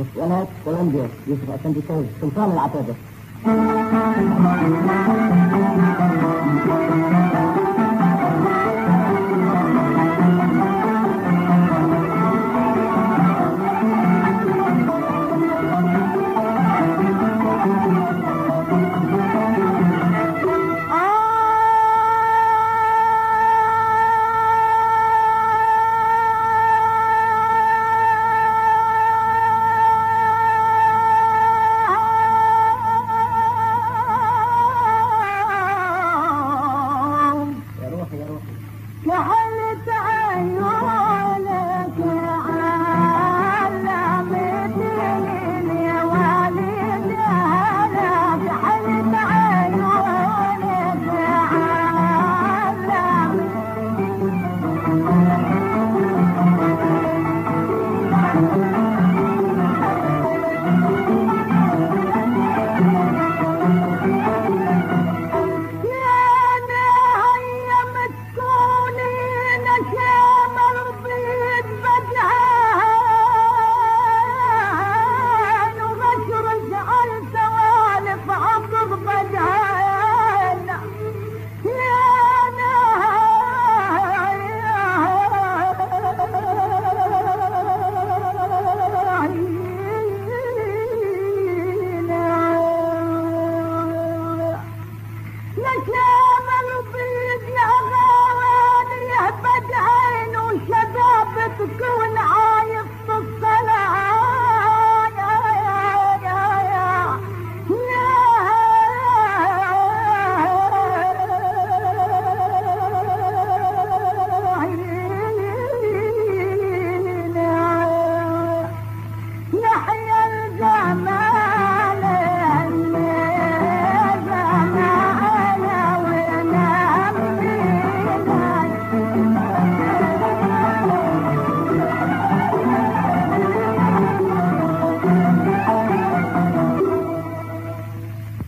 اسئلة كولومبيا يوسف فوز سلطان العتابة كحالة عيون